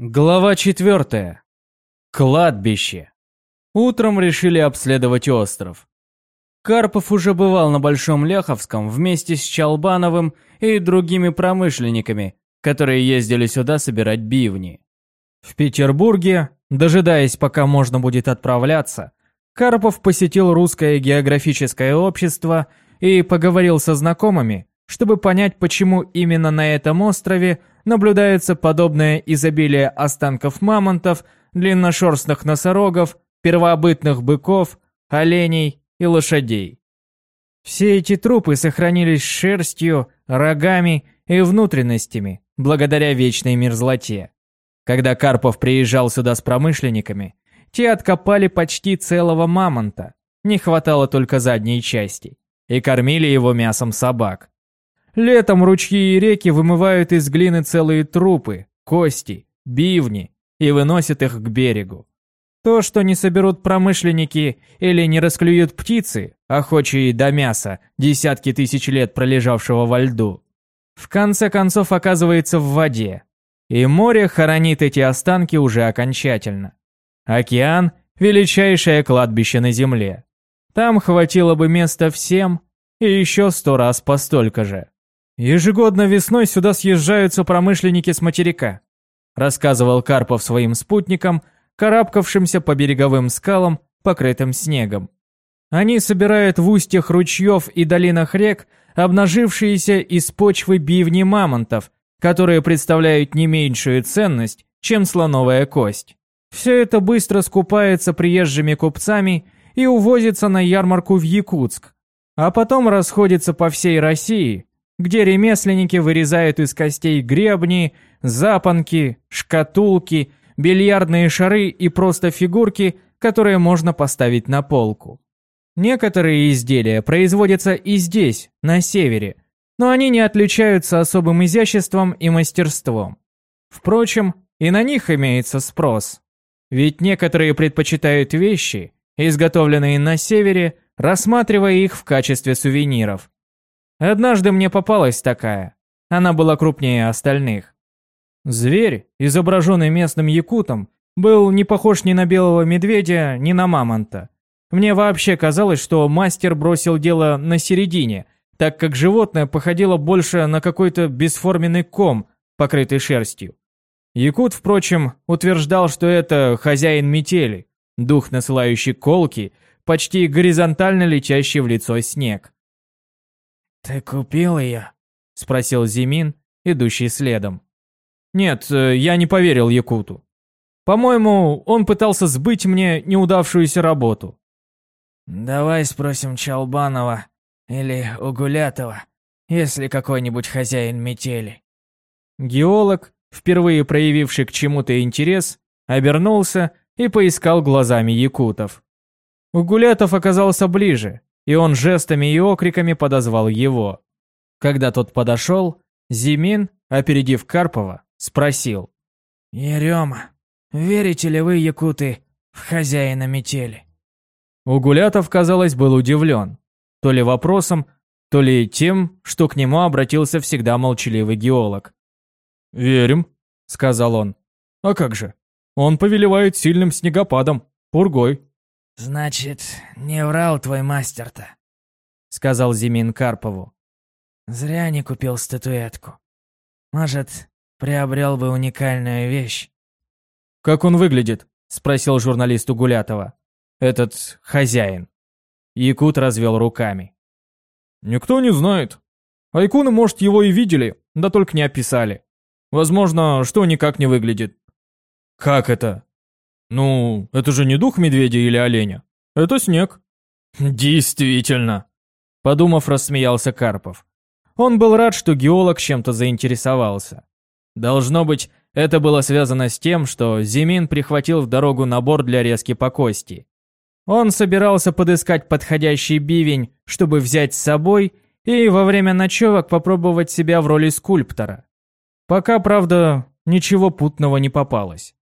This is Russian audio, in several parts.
Глава четвертая. Кладбище. Утром решили обследовать остров. Карпов уже бывал на Большом Ляховском вместе с Чалбановым и другими промышленниками, которые ездили сюда собирать бивни. В Петербурге, дожидаясь, пока можно будет отправляться, Карпов посетил русское географическое общество и поговорил со знакомыми, чтобы понять, почему именно на этом острове наблюдается подобное изобилие останков мамонтов, длинношерстных носорогов, первобытных быков, оленей и лошадей. Все эти трупы сохранились шерстью, рогами и внутренностями, благодаря вечной мерзлоте. Когда Карпов приезжал сюда с промышленниками, те откопали почти целого мамонта, не хватало только задней части, и кормили его мясом собак. Летом ручьи и реки вымывают из глины целые трупы, кости, бивни и выносят их к берегу. То, что не соберут промышленники или не расклюют птицы, охочие до мяса, десятки тысяч лет пролежавшего во льду, в конце концов оказывается в воде. И море хоронит эти останки уже окончательно. Океан – величайшее кладбище на Земле. Там хватило бы места всем и еще сто раз постолько же. Ежегодно весной сюда съезжаются промышленники с материка, рассказывал Карпов своим спутникам, карабкавшимся по береговым скалам, покрытым снегом. Они собирают в устьях ручьев и долинах рек обнажившиеся из почвы бивни мамонтов, которые представляют не меньшую ценность, чем слоновая кость. Все это быстро скупается приезжими купцами и увозится на ярмарку в Якутск, а потом расходится по всей России, где ремесленники вырезают из костей гребни, запонки, шкатулки, бильярдные шары и просто фигурки, которые можно поставить на полку. Некоторые изделия производятся и здесь, на севере, но они не отличаются особым изяществом и мастерством. Впрочем, и на них имеется спрос. Ведь некоторые предпочитают вещи, изготовленные на севере, рассматривая их в качестве сувениров – Однажды мне попалась такая. Она была крупнее остальных. Зверь, изображенный местным якутом, был не похож ни на белого медведя, ни на мамонта. Мне вообще казалось, что мастер бросил дело на середине, так как животное походило больше на какой-то бесформенный ком, покрытый шерстью. Якут, впрочем, утверждал, что это хозяин метели, дух, насылающий колки, почти горизонтально летящий в лицо снег. «Ты купил ее?» — спросил Зимин, идущий следом. «Нет, э, я не поверил Якуту. По-моему, он пытался сбыть мне неудавшуюся работу». «Давай спросим Чалбанова или Угулятова, если какой-нибудь хозяин метели». Геолог, впервые проявивший к чему-то интерес, обернулся и поискал глазами якутов. Угулятов оказался ближе, и он жестами и окриками подозвал его. Когда тот подошел, Зимин, опередив Карпова, спросил. «Ерема, верите ли вы, якуты, в хозяина метели?» Угулятов, казалось, был удивлен. То ли вопросом, то ли тем, что к нему обратился всегда молчаливый геолог. «Верим», — сказал он. «А как же? Он повелевает сильным снегопадом, пургой, «Значит, не врал твой мастер-то», — сказал Зимин Карпову. «Зря не купил статуэтку. Может, приобрел бы уникальную вещь». «Как он выглядит?» — спросил журналист у Гулятова. «Этот хозяин». Якут развел руками. «Никто не знает. Айкуны, может, его и видели, да только не описали. Возможно, что никак не выглядит». «Как это?» «Ну, это же не дух медведя или оленя. Это снег». «Действительно», — подумав, рассмеялся Карпов. Он был рад, что геолог чем-то заинтересовался. Должно быть, это было связано с тем, что Зимин прихватил в дорогу набор для резки по кости. Он собирался подыскать подходящий бивень, чтобы взять с собой и во время ночевок попробовать себя в роли скульптора. Пока, правда, ничего путного не попалось.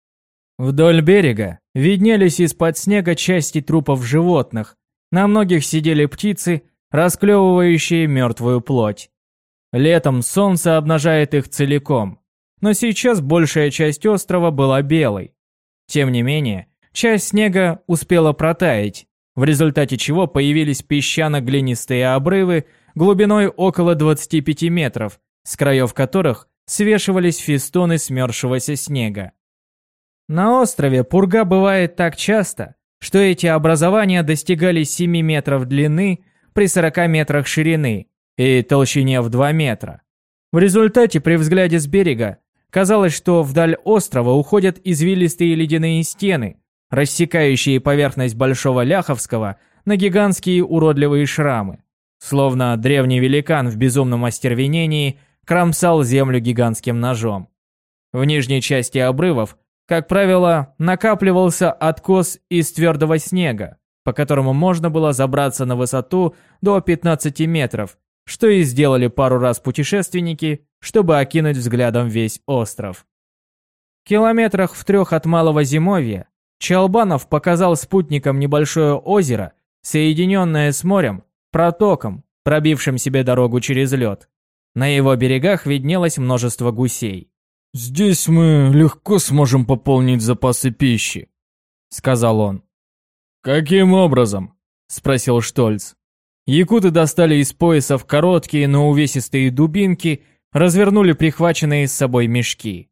Вдоль берега виднелись из-под снега части трупов животных, на многих сидели птицы, расклевывающие мертвую плоть. Летом солнце обнажает их целиком. но сейчас большая часть острова была белой. Тем не менее, часть снега успела протаять, в результате чего появились песчано-глинистые обрывы глубиной около 25 метров, с краев которых свешивались фистоны смерзшегося снега. На острове пурга бывает так часто, что эти образования достигали 7 метров длины при 40 метрах ширины и толщине в 2 метра. В результате при взгляде с берега казалось, что вдаль острова уходят извилистые ледяные стены, рассекающие поверхность Большого Ляховского на гигантские уродливые шрамы. Словно древний великан в безумном остервенении кромсал землю гигантским ножом. В нижней части обрывов, как правило, накапливался откос из твердого снега, по которому можно было забраться на высоту до 15 метров, что и сделали пару раз путешественники, чтобы окинуть взглядом весь остров. В километрах в трех от Малого Зимовья Чалбанов показал спутникам небольшое озеро, соединенное с морем, протоком, пробившим себе дорогу через лед. На его берегах виднелось множество гусей. «Здесь мы легко сможем пополнить запасы пищи», — сказал он. «Каким образом?» — спросил Штольц. Якуты достали из поясов короткие, но увесистые дубинки, развернули прихваченные с собой мешки.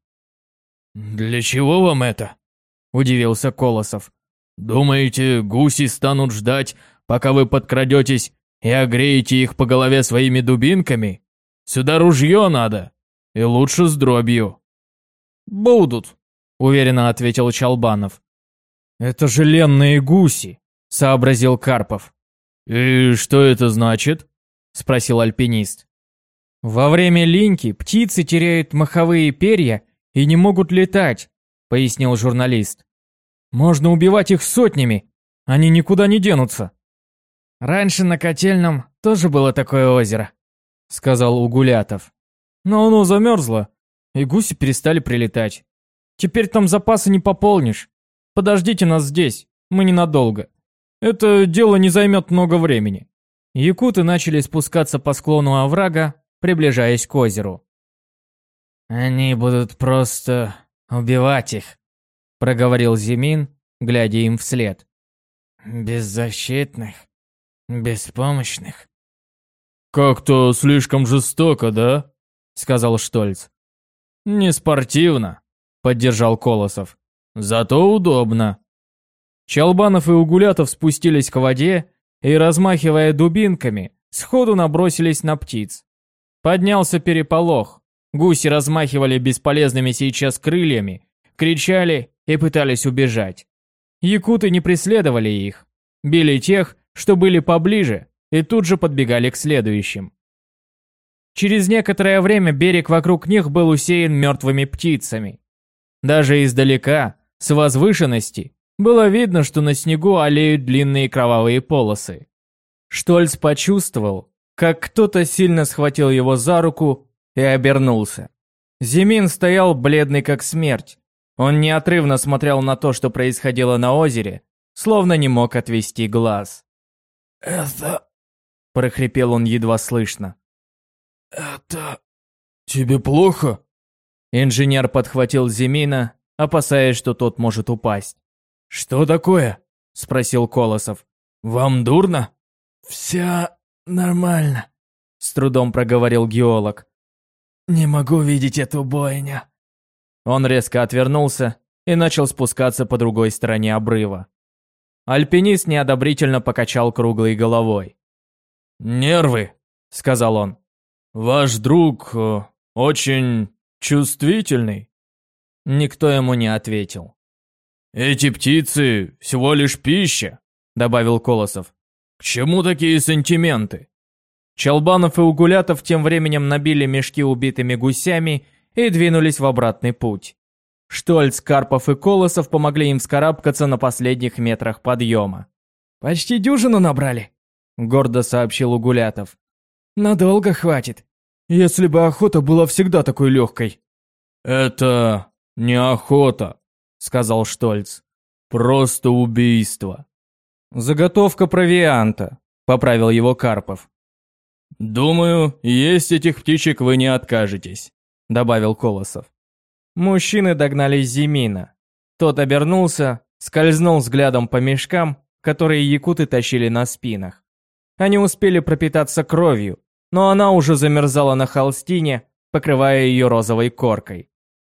«Для чего вам это?» – удивился Колосов. «Думаете, гуси станут ждать, пока вы подкрадетесь и огреете их по голове своими дубинками? Сюда ружье надо, и лучше с дробью». «Будут», – уверенно ответил Чалбанов. «Это же ленные гуси», – сообразил Карпов. «И что это значит?» – спросил альпинист. «Во время линьки птицы теряют маховые перья и не могут летать, пояснил журналист. Можно убивать их сотнями, они никуда не денутся. Раньше на Котельном тоже было такое озеро, сказал Угулятов. Но оно замерзло, и гуси перестали прилетать. Теперь там запасы не пополнишь. Подождите нас здесь, мы ненадолго. Это дело не займет много времени. Якуты начали спускаться по склону оврага, приближаясь к озеру. Они будут просто «Убивать их», — проговорил Зимин, глядя им вслед. «Беззащитных, беспомощных». «Как-то слишком жестоко, да?» — сказал Штольц. «Не спортивно», — поддержал Колосов. «Зато удобно». Чалбанов и Угулятов спустились к воде и, размахивая дубинками, сходу набросились на птиц. Поднялся переполох. Гуси размахивали бесполезными сейчас крыльями, кричали и пытались убежать. Якуты не преследовали их, били тех, что были поближе, и тут же подбегали к следующим. Через некоторое время берег вокруг них был усеян мертвыми птицами. Даже издалека, с возвышенности, было видно, что на снегу олеют длинные кровавые полосы. Штольц почувствовал, как кто-то сильно схватил его за руку и обернулся. Зимин стоял бледный как смерть. Он неотрывно смотрел на то, что происходило на озере, словно не мог отвести глаз. «Это...» – прохрипел он едва слышно. «Это... тебе плохо?» Инженер подхватил Зимина, опасаясь, что тот может упасть. «Что такое?» – спросил Колосов. «Вам дурно?» «Все нормально», – с трудом проговорил геолог. «Не могу видеть эту бойню». Он резко отвернулся и начал спускаться по другой стороне обрыва. Альпинист неодобрительно покачал круглой головой. «Нервы», — сказал он. «Ваш друг э, очень чувствительный». Никто ему не ответил. «Эти птицы всего лишь пища», — добавил Колосов. «К чему такие сантименты?» Чалбанов и Угулятов тем временем набили мешки убитыми гусями и двинулись в обратный путь. Штольц, Карпов и Колосов помогли им вскарабкаться на последних метрах подъема. «Почти дюжину набрали», — гордо сообщил Угулятов. «Надолго хватит». «Если бы охота была всегда такой легкой». «Это не охота», — сказал Штольц. «Просто убийство». «Заготовка провианта», — поправил его Карпов. «Думаю, есть этих птичек вы не откажетесь», — добавил Колосов. Мужчины догнали Зимина. Тот обернулся, скользнул взглядом по мешкам, которые якуты тащили на спинах. Они успели пропитаться кровью, но она уже замерзала на холстине, покрывая ее розовой коркой.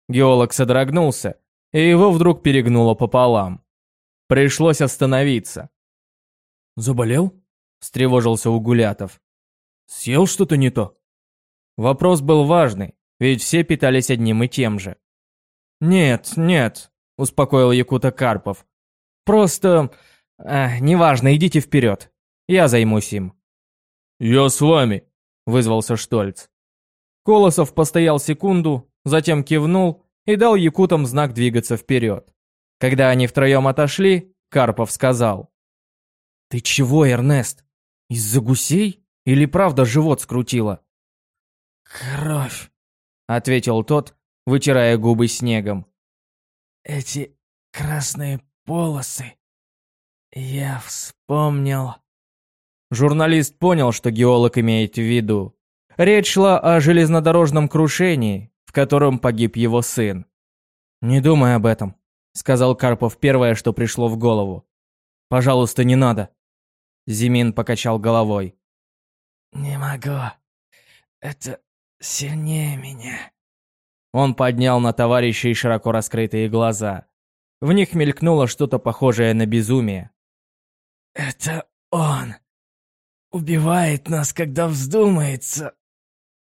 Геолог содрогнулся, и его вдруг перегнуло пополам. Пришлось остановиться. «Заболел?» – встревожился Угулятов. «Съел что-то не то?» Вопрос был важный, ведь все питались одним и тем же. «Нет, нет», – успокоил Якута Карпов. «Просто... А, неважно, идите вперед. Я займусь им». «Я с вами», – вызвался Штольц. Колосов постоял секунду, затем кивнул и дал якутам знак двигаться вперед. Когда они втроем отошли, Карпов сказал. «Ты чего, Эрнест? Из-за гусей? Или правда живот скрутило?» «Кровь», — ответил тот, вытирая губы снегом. «Эти красные полосы. Я вспомнил...» Журналист понял, что геолог имеет в виду. Речь шла о железнодорожном крушении, в котором погиб его сын. «Не думай об этом», — сказал Карпов первое, что пришло в голову. «Пожалуйста, не надо». Зимин покачал головой. «Не могу. Это сильнее меня». Он поднял на товарищей широко раскрытые глаза. В них мелькнуло что-то похожее на безумие. «Это он. Убивает нас, когда вздумается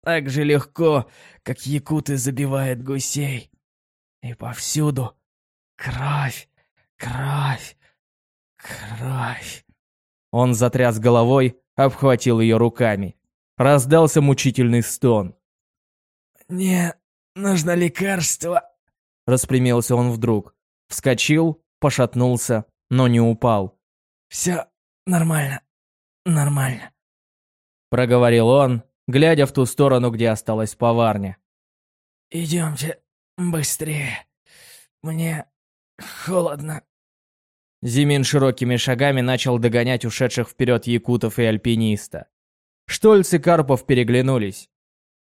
так же легко, как якуты забивают гусей. И повсюду кровь, кровь, кровь. Он затряс головой, обхватил ее руками. Раздался мучительный стон. «Мне нужно лекарство», — распрямился он вдруг. Вскочил, пошатнулся, но не упал. «Все нормально, нормально», — проговорил он, глядя в ту сторону, где осталась поварня. «Идемте быстрее. Мне холодно». Зимин широкими шагами начал догонять ушедших вперед якутов и альпиниста. Штольц и Карпов переглянулись.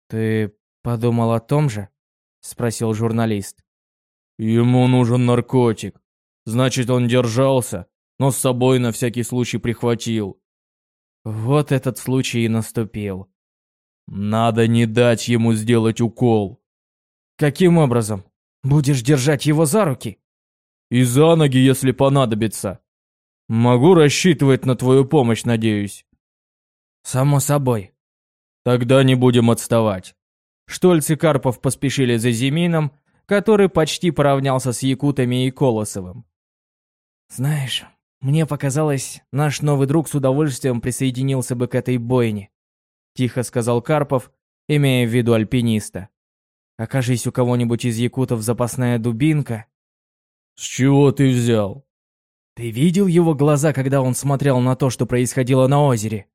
«Ты подумал о том же?» — спросил журналист. «Ему нужен наркотик. Значит, он держался, но с собой на всякий случай прихватил». Вот этот случай и наступил. Надо не дать ему сделать укол. Каким образом? Будешь держать его за руки? И за ноги, если понадобится. Могу рассчитывать на твою помощь, надеюсь. Само собой. Тогда не будем отставать. Штольц и Карпов поспешили за Зимином, который почти поравнялся с Якутами и Колосовым. Знаешь, мне показалось, наш новый друг с удовольствием присоединился бы к этой бойне тихо сказал Карпов, имея в виду альпиниста. Окажись у кого-нибудь из якутов запасная дубинка. С чего ты взял? Ты видел его глаза, когда он смотрел на то, что происходило на озере?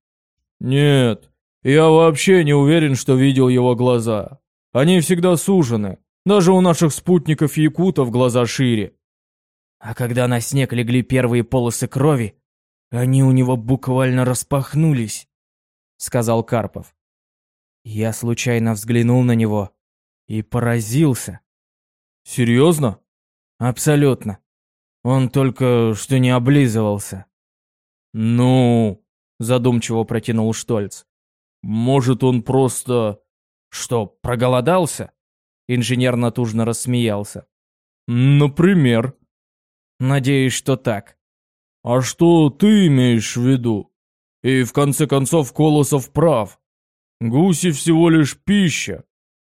Нет, я вообще не уверен, что видел его глаза. Они всегда сужены. Даже у наших спутников якутов глаза шире. А когда на снег легли первые полосы крови, они у него буквально распахнулись сказал Карпов. Я случайно взглянул на него и поразился. Серьезно? Абсолютно. Он только что не облизывался. Ну, задумчиво протянул Штольц. Может, он просто... Что, проголодался? Инженер натужно рассмеялся. Например? Надеюсь, что так. А что ты имеешь в виду? И в конце концов Колосов прав. Гуси всего лишь пища.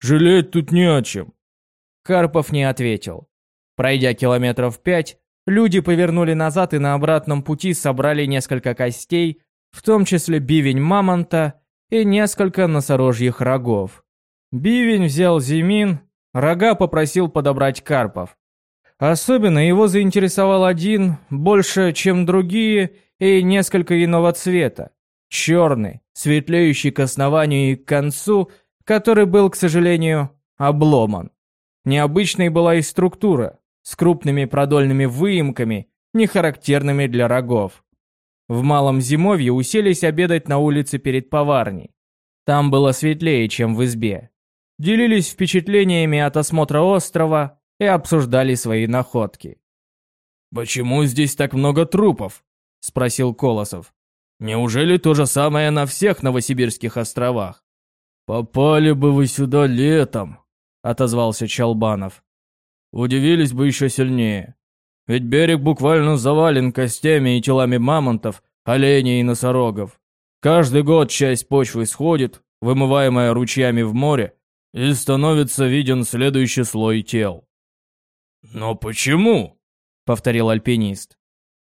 Жалеть тут не о чем. Карпов не ответил. Пройдя километров пять, люди повернули назад и на обратном пути собрали несколько костей, в том числе бивень мамонта и несколько носорожьих рогов. Бивень взял Зимин, рога попросил подобрать Карпов. Особенно его заинтересовал один, больше, чем другие, и несколько иного цвета. Черный, светлеющий к основанию и к концу, который был, к сожалению, обломан. Необычной была и структура, с крупными продольными выемками, не характерными для рогов. В малом зимовье уселись обедать на улице перед поварней. Там было светлее, чем в избе. делились впечатлениями от осмотра острова и обсуждали свои находки. «Почему здесь так много трупов?» – спросил Колосов. «Неужели то же самое на всех Новосибирских островах?» «Попали бы вы сюда летом», – отозвался Чалбанов. «Удивились бы еще сильнее. Ведь берег буквально завален костями и телами мамонтов, оленей и носорогов. Каждый год часть почвы сходит, вымываемая ручьями в море, и становится виден следующий слой тел. «Но почему?» — повторил альпинист.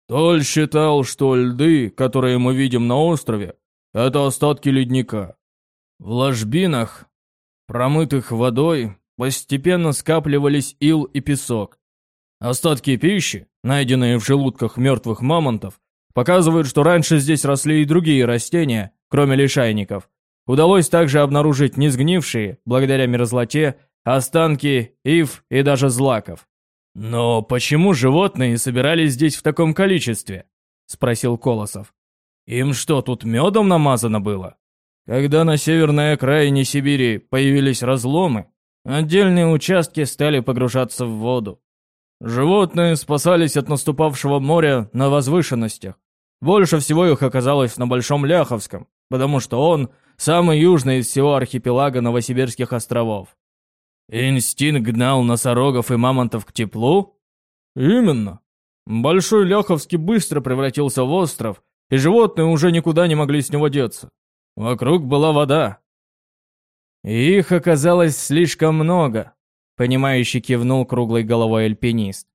Толь считал, что льды, которые мы видим на острове, это остатки ледника. В ложбинах, промытых водой, постепенно скапливались ил и песок. Остатки пищи, найденные в желудках мертвых мамонтов, показывают, что раньше здесь росли и другие растения, кроме лишайников. Удалось также обнаружить несгнившие, благодаря мерзлоте, останки ив и даже злаков. «Но почему животные собирались здесь в таком количестве?» – спросил Колосов. «Им что, тут медом намазано было?» Когда на северной окраине Сибири появились разломы, отдельные участки стали погружаться в воду. Животные спасались от наступавшего моря на возвышенностях. Больше всего их оказалось на Большом Ляховском, потому что он самый южный из всего архипелага Новосибирских островов. Инстинкт гнал носорогов и мамонтов к теплу? Именно. Большой Ляховский быстро превратился в остров, и животные уже никуда не могли с него деться. Вокруг была вода. Их оказалось слишком много, Понимающий кивнул круглой головой альпинист.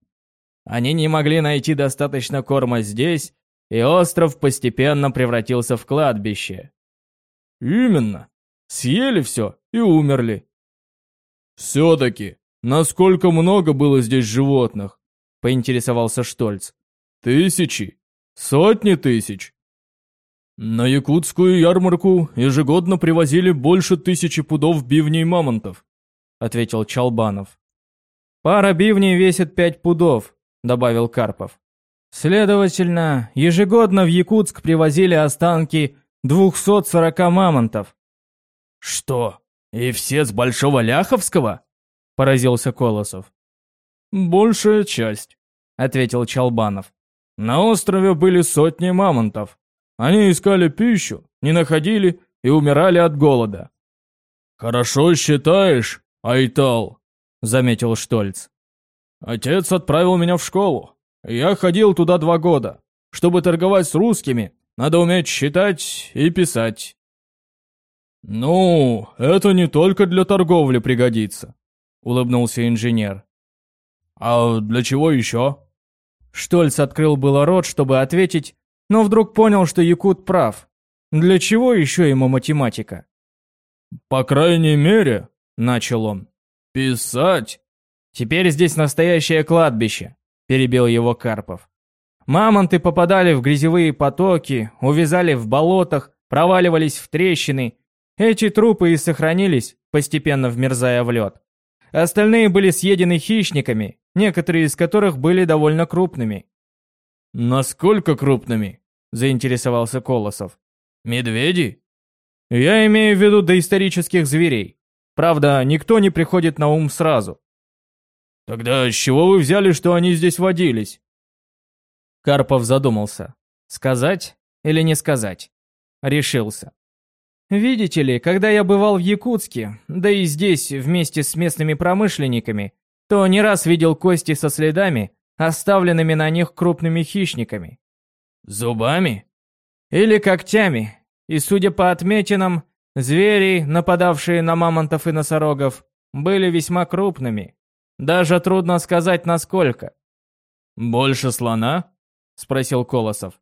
Они не могли найти достаточно корма здесь, и остров постепенно превратился в кладбище. Именно. Съели все и умерли. Все-таки, насколько много было здесь животных? Поинтересовался Штольц. Тысячи? Сотни тысяч? На якутскую ярмарку ежегодно привозили больше тысячи пудов бивней мамонтов ответил Чалбанов. Пара бивней весит пять пудов, добавил Карпов. Следовательно, ежегодно в Якутск привозили останки 240 мамонтов. Что? И все с Большого Ляховского? поразился Колосов. Большая часть, ответил Чалбанов. На острове были сотни мамонтов. Они искали пищу, не находили и умирали от голода. Хорошо считаешь, «Айтал», — заметил Штольц. «Отец отправил меня в школу. Я ходил туда два года. Чтобы торговать с русскими, надо уметь считать и писать». «Ну, это не только для торговли пригодится», — улыбнулся инженер. «А для чего еще?» Штольц открыл было рот, чтобы ответить, но вдруг понял, что Якут прав. Для чего еще ему математика? «По крайней мере», начал он. «Писать?» «Теперь здесь настоящее кладбище», – перебил его Карпов. «Мамонты попадали в грязевые потоки, увязали в болотах, проваливались в трещины. Эти трупы и сохранились, постепенно вмерзая в лед. Остальные были съедены хищниками, некоторые из которых были довольно крупными». «Насколько крупными?» – заинтересовался Колосов. «Медведи?» «Я имею в виду доисторических зверей. Правда, никто не приходит на ум сразу. Тогда с чего вы взяли, что они здесь водились? Карпов задумался. Сказать или не сказать? Решился. Видите ли, когда я бывал в Якутске, да и здесь вместе с местными промышленниками, то не раз видел кости со следами, оставленными на них крупными хищниками. Зубами? Или когтями. И судя по отметинам, Звери, нападавшие на мамонтов и носорогов, были весьма крупными. Даже трудно сказать, насколько. «Больше слона?» – спросил Колосов.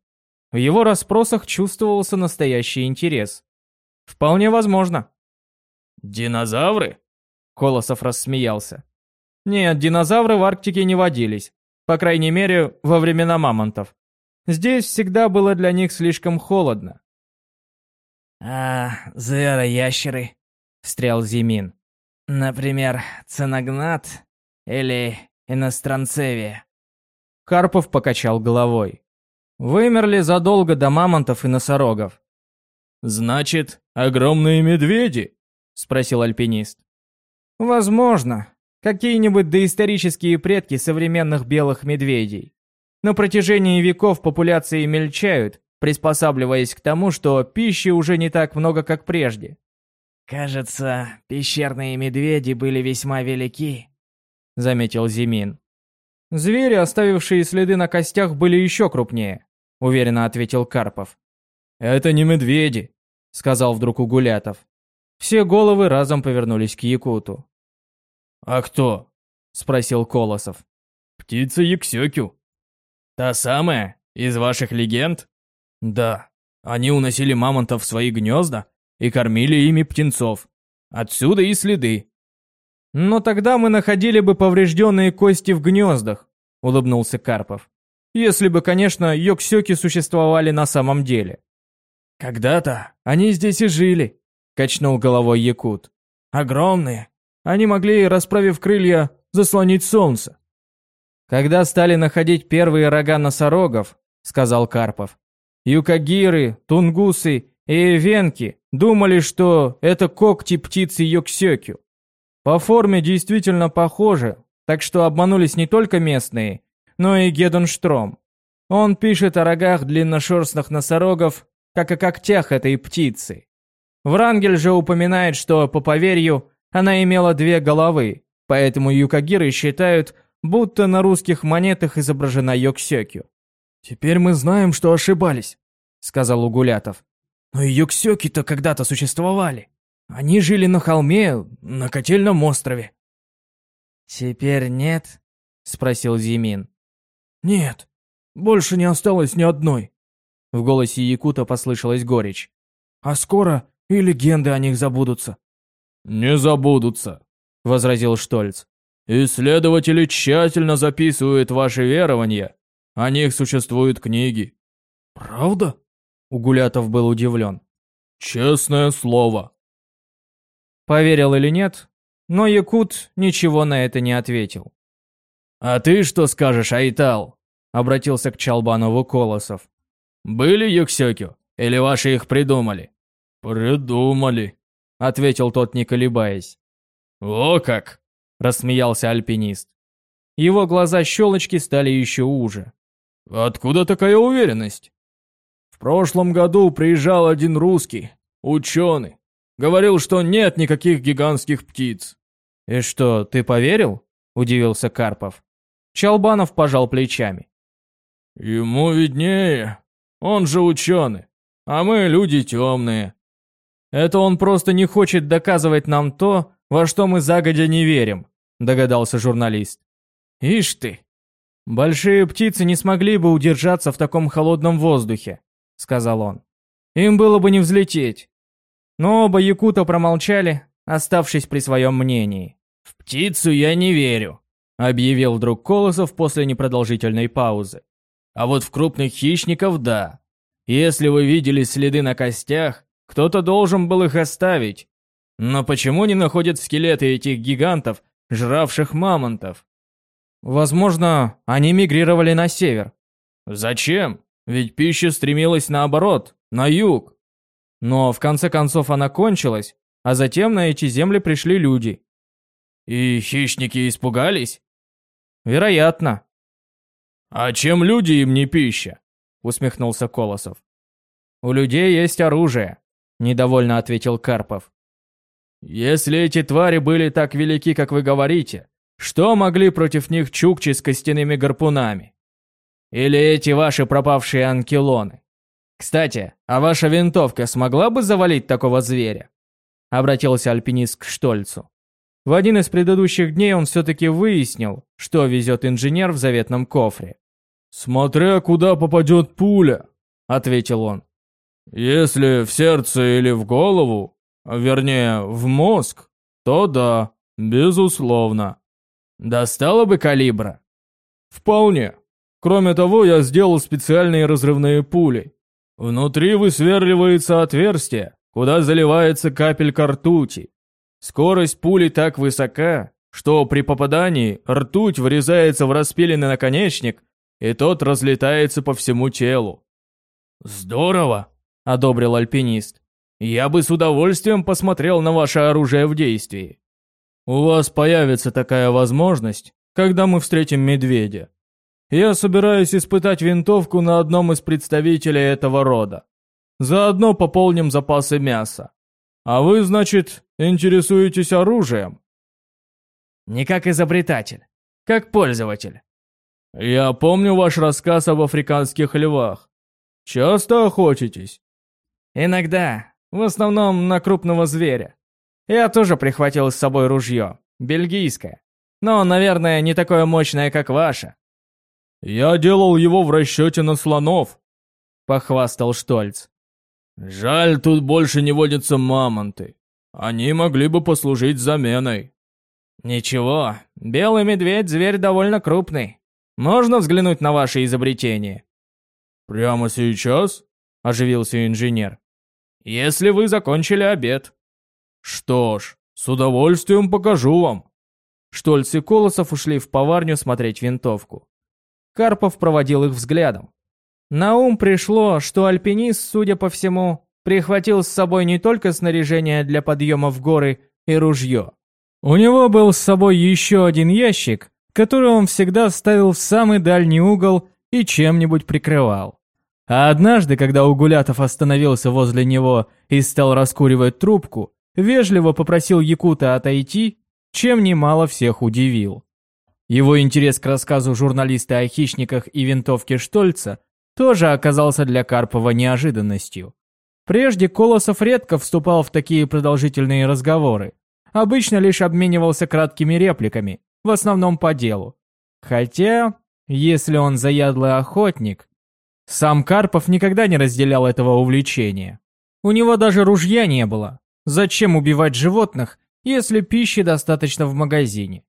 В его расспросах чувствовался настоящий интерес. «Вполне возможно». «Динозавры?» – Колосов рассмеялся. «Нет, динозавры в Арктике не водились. По крайней мере, во времена мамонтов. Здесь всегда было для них слишком холодно. «А, звероящеры», — встрял Зимин. «Например, ценогнат или иностранцевия». Карпов покачал головой. «Вымерли задолго до мамонтов и носорогов». «Значит, огромные медведи?» — спросил альпинист. Возможно. Какие-нибудь доисторические предки современных белых медведей. На протяжении веков популяции мельчают, приспосабливаясь к тому, что пищи уже не так много, как прежде. «Кажется, пещерные медведи были весьма велики», — заметил Зимин. «Звери, оставившие следы на костях, были еще крупнее», — уверенно ответил Карпов. «Это не медведи», — сказал вдруг Угулятов. Все головы разом повернулись к Якуту. «А кто?» — спросил Колосов. «Птица Яксёкю». «Та самая? Из ваших легенд?» «Да. Они уносили мамонтов в свои гнезда и кормили ими птенцов. Отсюда и следы». «Но тогда мы находили бы поврежденные кости в гнездах», — улыбнулся Карпов. «Если бы, конечно, йоксёки существовали на самом деле». «Когда-то они здесь и жили», — качнул головой Якут. «Огромные. Они могли, расправив крылья, заслонить солнце. Когда стали находить первые рога носорогов, сказал Карпов, юкагиры, тунгусы и венки думали, что это когти птицы йоксёкю. По форме действительно похожи, так что обманулись не только местные, но и Геденштром. Он пишет о рогах длинношерстных носорогов, как о когтях этой птицы. Врангель же упоминает, что, по поверью, она имела две головы, поэтому юкагиры считают, будто на русских монетах изображена Йоксёкю. «Теперь мы знаем, что ошибались», — сказал Угулятов. «Но и Йоксёки-то когда-то существовали. Они жили на холме, на котельном острове». «Теперь нет?» — спросил Зимин. «Нет, больше не осталось ни одной». В голосе Якута послышалась горечь. «А скоро и легенды о них забудутся». «Не забудутся», — возразил Штольц. Исследователи тщательно записывают ваши верования. О них существуют книги. Правда? Угулятов был удивлен. Честное слово. Поверил или нет, но Якут ничего на это не ответил. «А ты что скажешь, Айтал?» — обратился к Чалбанову Колосов. «Были Юксёкю? Или ваши их придумали?» «Придумали», — ответил тот, не колебаясь. «О как! рассмеялся альпинист. Его глаза щелочки стали еще уже. Откуда такая уверенность? В прошлом году приезжал один русский, ученый. Говорил, что нет никаких гигантских птиц. И что, ты поверил? Удивился Карпов. Чалбанов пожал плечами. Ему виднее. Он же ученый. А мы люди темные. Это он просто не хочет доказывать нам то, во что мы загодя не верим догадался журналист. Ишь ты. Большие птицы не смогли бы удержаться в таком холодном воздухе, сказал он. Им было бы не взлететь. Но оба якута промолчали, оставшись при своем мнении. «В птицу я не верю», — объявил вдруг Колосов после непродолжительной паузы. «А вот в крупных хищников — да. Если вы видели следы на костях, кто-то должен был их оставить. Но почему не находят скелеты этих гигантов жравших мамонтов. Возможно, они мигрировали на север. Зачем? Ведь пища стремилась наоборот, на юг. Но в конце концов она кончилась, а затем на эти земли пришли люди. И хищники испугались? Вероятно. А чем люди им не пища? Усмехнулся Колосов. У людей есть оружие, недовольно ответил Карпов. Если эти твари были так велики, как вы говорите, что могли против них чукчи с костяными гарпунами? Или эти ваши пропавшие анкилоны? Кстати, а ваша винтовка смогла бы завалить такого зверя? Обратился альпинист к Штольцу. В один из предыдущих дней он все-таки выяснил, что везет инженер в заветном кофре. «Смотря куда попадет пуля», — ответил он. «Если в сердце или в голову, Вернее, в мозг, то да, безусловно. Достало бы калибра? Вполне. Кроме того, я сделал специальные разрывные пули. Внутри высверливается отверстие, куда заливается капелька ртути. Скорость пули так высока, что при попадании ртуть врезается в распиленный наконечник, и тот разлетается по всему телу. «Здорово!» – одобрил альпинист. Я бы с удовольствием посмотрел на ваше оружие в действии. У вас появится такая возможность, когда мы встретим медведя. Я собираюсь испытать винтовку на одном из представителей этого рода. Заодно пополним запасы мяса. А вы, значит, интересуетесь оружием? Не как изобретатель, как пользователь. Я помню ваш рассказ об африканских львах. Часто охотитесь? Иногда, в основном на крупного зверя. Я тоже прихватил с собой ружье, бельгийское. Но, наверное, не такое мощное, как ваше. Я делал его в расчете на слонов, похвастал Штольц. Жаль, тут больше не водятся мамонты. Они могли бы послужить заменой. Ничего, белый медведь зверь довольно крупный. Можно взглянуть на ваше изобретение? Прямо сейчас? Оживился инженер. Если вы закончили обед. Что ж, с удовольствием покажу вам. Штольц и Колосов ушли в поварню смотреть винтовку. Карпов проводил их взглядом. На ум пришло, что альпинист, судя по всему, прихватил с собой не только снаряжение для подъема в горы и ружье. У него был с собой еще один ящик, который он всегда ставил в самый дальний угол и чем-нибудь прикрывал. А однажды, когда Угулятов остановился возле него и стал раскуривать трубку, вежливо попросил Якута отойти, чем немало всех удивил. Его интерес к рассказу журналиста о хищниках и винтовке Штольца тоже оказался для Карпова неожиданностью. Прежде Колосов редко вступал в такие продолжительные разговоры, обычно лишь обменивался краткими репликами, в основном по делу. Хотя, если он заядлый охотник, сам Карпов никогда не разделял этого увлечения. У него даже ружья не было. Зачем убивать животных, если пищи достаточно в магазине?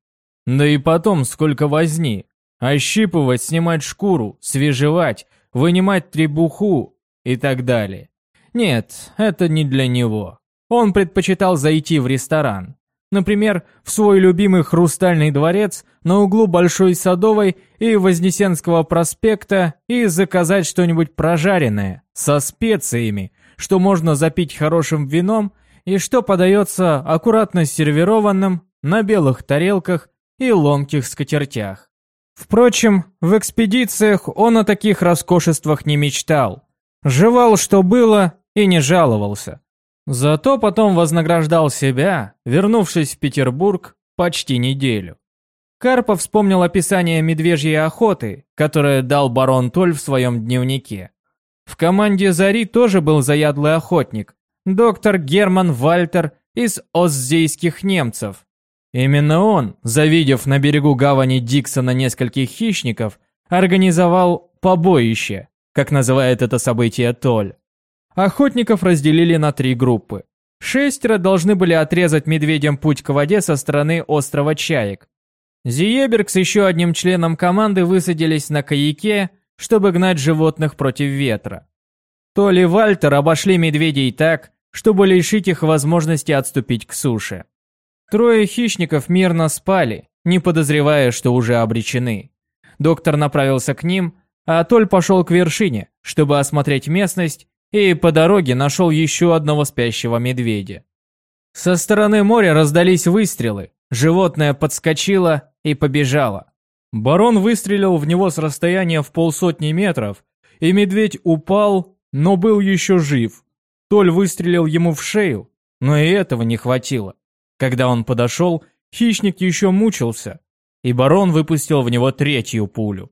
Да и потом сколько возни. Ощипывать, снимать шкуру, свежевать, вынимать требуху и так далее. Нет, это не для него. Он предпочитал зайти в ресторан. Например, в свой любимый «Хрустальный дворец» на углу Большой Садовой и Вознесенского проспекта и заказать что-нибудь прожаренное, со специями, что можно запить хорошим вином и что подается аккуратно сервированным на белых тарелках и ломких скатертях. Впрочем, в экспедициях он о таких роскошествах не мечтал. Жевал, что было, и не жаловался. Зато потом вознаграждал себя, вернувшись в Петербург почти неделю. Карпов вспомнил описание медвежьей охоты, которое дал барон Толь в своем дневнике. В команде «Зари» тоже был заядлый охотник, доктор Герман Вальтер из оззейских немцев. Именно он, завидев на берегу гавани Диксона нескольких хищников, организовал побоище, как называет это событие Толь. Охотников разделили на три группы. Шестеро должны были отрезать медведям путь к воде со стороны острова Чаек. Зиеберг с еще одним членом команды высадились на каяке, чтобы гнать животных против ветра. Толи и Вальтер обошли медведей так, чтобы лишить их возможности отступить к суше. Трое хищников мирно спали, не подозревая, что уже обречены. Доктор направился к ним, а Толь пошел к вершине, чтобы осмотреть местность и по дороге нашел еще одного спящего медведя. Со стороны моря раздались выстрелы, животное подскочило и побежало. Барон выстрелил в него с расстояния в полсотни метров, и медведь упал, но был еще жив. Толь выстрелил ему в шею, но и этого не хватило. Когда он подошел, хищник еще мучился, и барон выпустил в него третью пулю.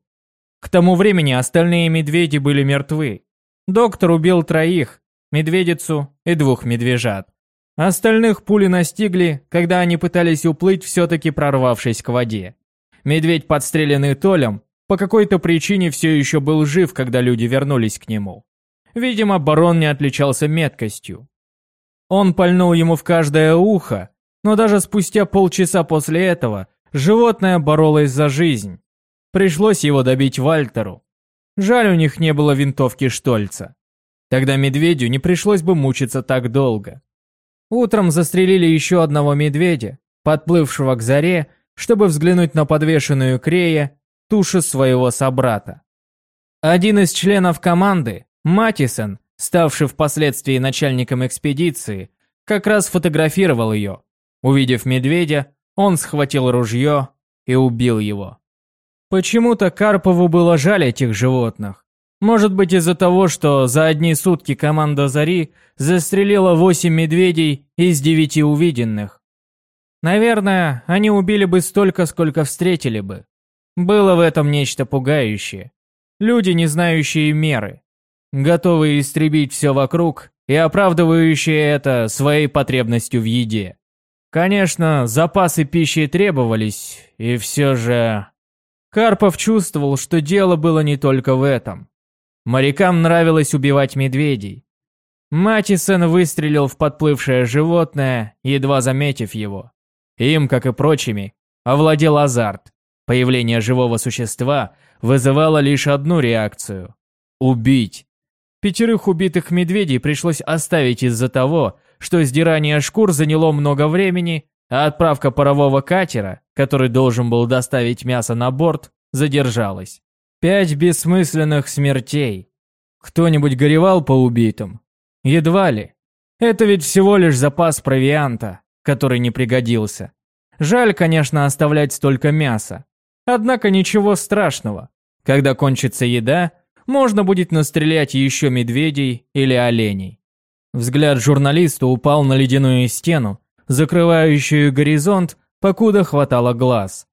К тому времени остальные медведи были мертвы, Доктор убил троих, медведицу и двух медвежат. Остальных пули настигли, когда они пытались уплыть, все-таки прорвавшись к воде. Медведь, подстреленный Толем, по какой-то причине все еще был жив, когда люди вернулись к нему. Видимо, барон не отличался меткостью. Он пальнул ему в каждое ухо, но даже спустя полчаса после этого животное боролось за жизнь. Пришлось его добить Вальтеру, Жаль, у них не было винтовки Штольца. Тогда медведю не пришлось бы мучиться так долго. Утром застрелили еще одного медведя, подплывшего к заре, чтобы взглянуть на подвешенную крея тушу своего собрата. Один из членов команды, Матисон, ставший впоследствии начальником экспедиции, как раз фотографировал ее. Увидев медведя, он схватил ружье и убил его. Почему-то Карпову было жаль этих животных. Может быть из-за того, что за одни сутки команда «Зари» застрелила восемь медведей из девяти увиденных. Наверное, они убили бы столько, сколько встретили бы. Было в этом нечто пугающее. Люди, не знающие меры, готовые истребить все вокруг и оправдывающие это своей потребностью в еде. Конечно, запасы пищи требовались, и все же... Карпов чувствовал, что дело было не только в этом. Морякам нравилось убивать медведей. Матисон выстрелил в подплывшее животное, едва заметив его. Им, как и прочими, овладел азарт. Появление живого существа вызывало лишь одну реакцию – убить. Пятерых убитых медведей пришлось оставить из-за того, что сдирание шкур заняло много времени, а отправка парового катера, который должен был доставить мясо на борт, задержалась. Пять бессмысленных смертей. Кто-нибудь горевал по убитым? Едва ли. Это ведь всего лишь запас провианта, который не пригодился. Жаль, конечно, оставлять столько мяса. Однако ничего страшного. Когда кончится еда, можно будет настрелять еще медведей или оленей. Взгляд журналиста упал на ледяную стену, закрывающую горизонт, покуда хватало глаз.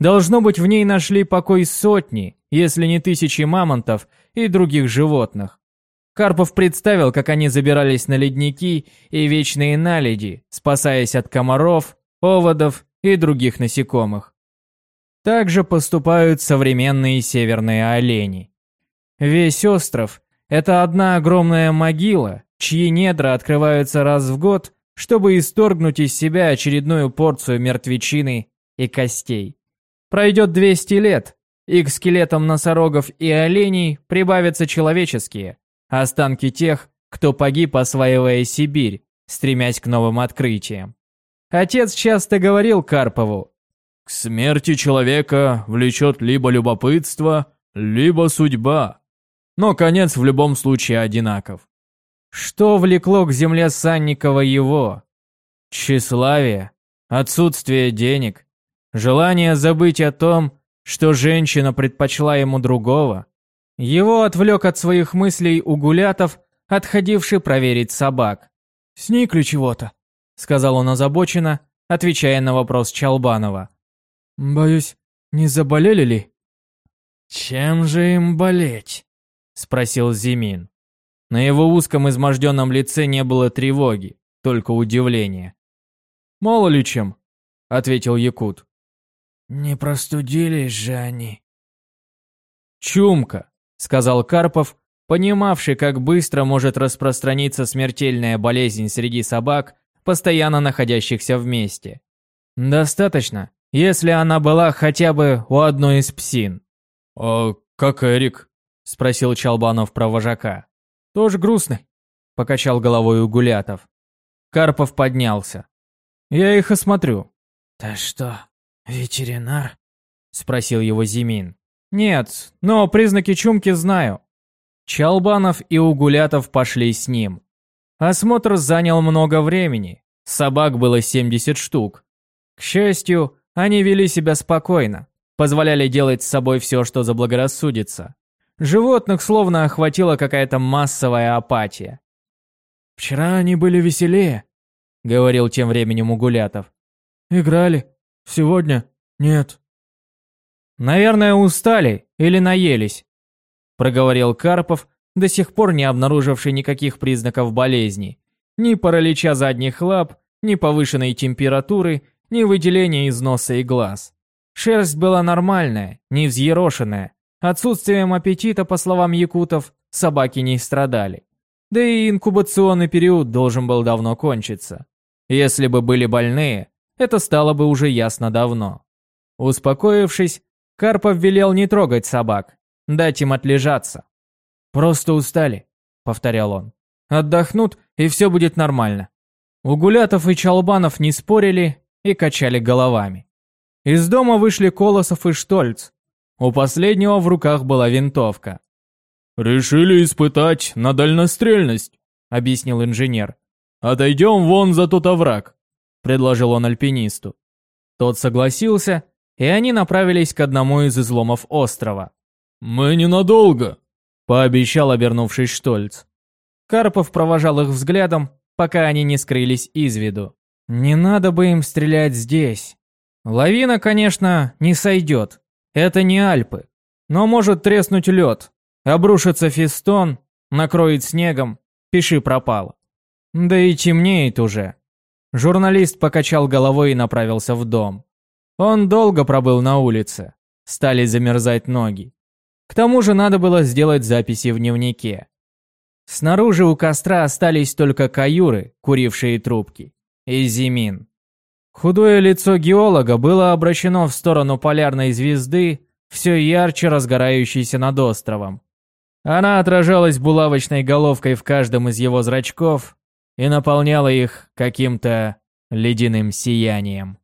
Должно быть, в ней нашли покой сотни, если не тысячи мамонтов и других животных. Карпов представил, как они забирались на ледники и вечные наледи, спасаясь от комаров, оводов и других насекомых. Так же поступают современные северные олени. Весь остров – это одна огромная могила, чьи недра открываются раз в год, чтобы исторгнуть из себя очередную порцию мертвечины и костей. Пройдет 200 лет, и к скелетам носорогов и оленей прибавятся человеческие, останки тех, кто погиб, осваивая Сибирь, стремясь к новым открытиям. Отец часто говорил Карпову, «К смерти человека влечет либо любопытство, либо судьба, но конец в любом случае одинаков». Что влекло к земле Санникова его? Тщеславие, отсутствие денег, желание забыть о том, что женщина предпочла ему другого. Его отвлек от своих мыслей Угулятов, отходивший проверить собак. «Сникли чего-то», — сказал он озабоченно, отвечая на вопрос Чалбанова. «Боюсь, не заболели ли?» «Чем же им болеть?» — спросил Зимин. На его узком изможденном лице не было тревоги, только удивление. «Мало ли чем», — ответил Якут. «Не простудились же они». «Чумка», — сказал Карпов, понимавший, как быстро может распространиться смертельная болезнь среди собак, постоянно находящихся вместе. «Достаточно, если она была хотя бы у одной из псин». «А как Эрик?» — спросил Чалбанов про вожака. «Тоже грустный», — покачал головой Угулятов. Карпов поднялся. «Я их осмотрю». «Ты что, ветеринар?» — спросил его Зимин. «Нет, но признаки чумки знаю». Чалбанов и Угулятов пошли с ним. Осмотр занял много времени. Собак было 70 штук. К счастью, они вели себя спокойно, позволяли делать с собой все, что заблагорассудится. Животных словно охватила какая-то массовая апатия. «Вчера они были веселее», — говорил тем временем Угулятов. «Играли. Сегодня нет». «Наверное, устали или наелись», — проговорил Карпов, до сих пор не обнаруживший никаких признаков болезни. Ни паралича задних лап, ни повышенной температуры, ни выделения из носа и глаз. Шерсть была нормальная, не взъерошенная, Отсутствием аппетита, по словам якутов, собаки не страдали. Да и инкубационный период должен был давно кончиться. Если бы были больные, это стало бы уже ясно давно. Успокоившись, Карпов велел не трогать собак, дать им отлежаться. «Просто устали», — повторял он. «Отдохнут, и все будет нормально». Угулятов и Чалбанов не спорили и качали головами. Из дома вышли Колосов и Штольц, у последнего в руках была винтовка. «Решили испытать на дальнострельность», — объяснил инженер. «Отойдем вон за тот овраг», — предложил он альпинисту. Тот согласился, и они направились к одному из изломов острова. «Мы ненадолго», — пообещал обернувшись Штольц. Карпов провожал их взглядом, пока они не скрылись из виду. «Не надо бы им стрелять здесь. Лавина, конечно, не сойдет. Это не Альпы. Но может треснуть лед, обрушится фистон, накроет снегом, пиши пропало. Да и темнеет уже». Журналист покачал головой и направился в дом. Он долго пробыл на улице. Стали замерзать ноги. К тому же надо было сделать записи в дневнике. Снаружи у костра остались только каюры, курившие трубки, и Зимин. Худое лицо геолога было обращено в сторону полярной звезды, все ярче разгорающейся над островом. Она отражалась булавочной головкой в каждом из его зрачков и наполняла их каким-то ледяным сиянием.